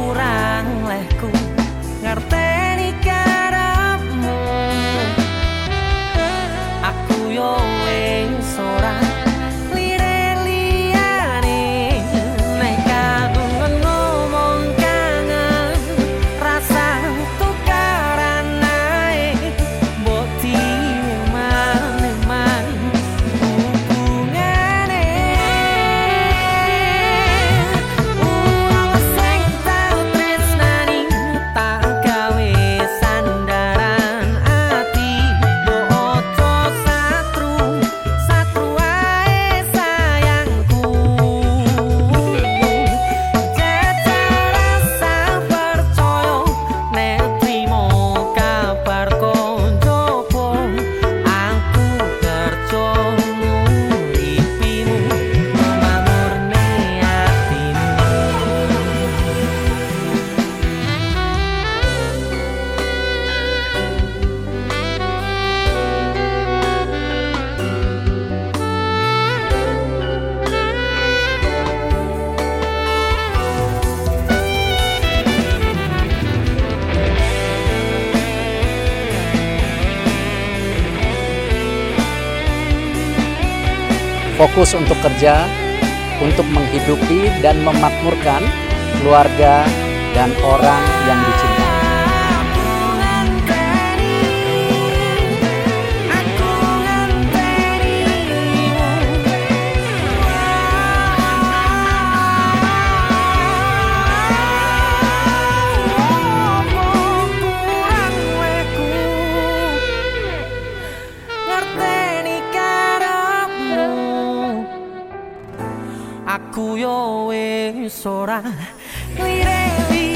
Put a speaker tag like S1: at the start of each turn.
S1: kurang lehku ngerti.
S2: fokus untuk kerja, untuk menghidupi dan memakmurkan keluarga dan orang yang dicintai.
S1: sola. Mi revi.